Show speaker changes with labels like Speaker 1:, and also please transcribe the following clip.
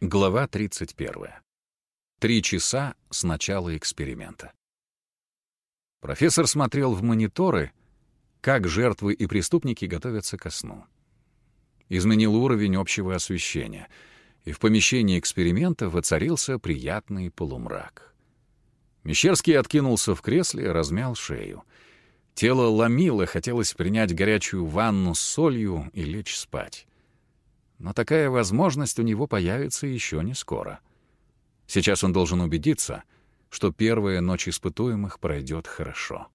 Speaker 1: Глава 31. Три часа с начала эксперимента. Профессор смотрел в мониторы, как жертвы и преступники готовятся ко сну. Изменил уровень общего освещения, и в помещении эксперимента воцарился приятный полумрак. Мещерский откинулся в кресле, размял шею. Тело ломило, хотелось принять горячую ванну с солью и лечь спать. Но такая возможность у него появится еще не скоро. Сейчас он должен убедиться, что первая ночь испытуемых пройдет хорошо.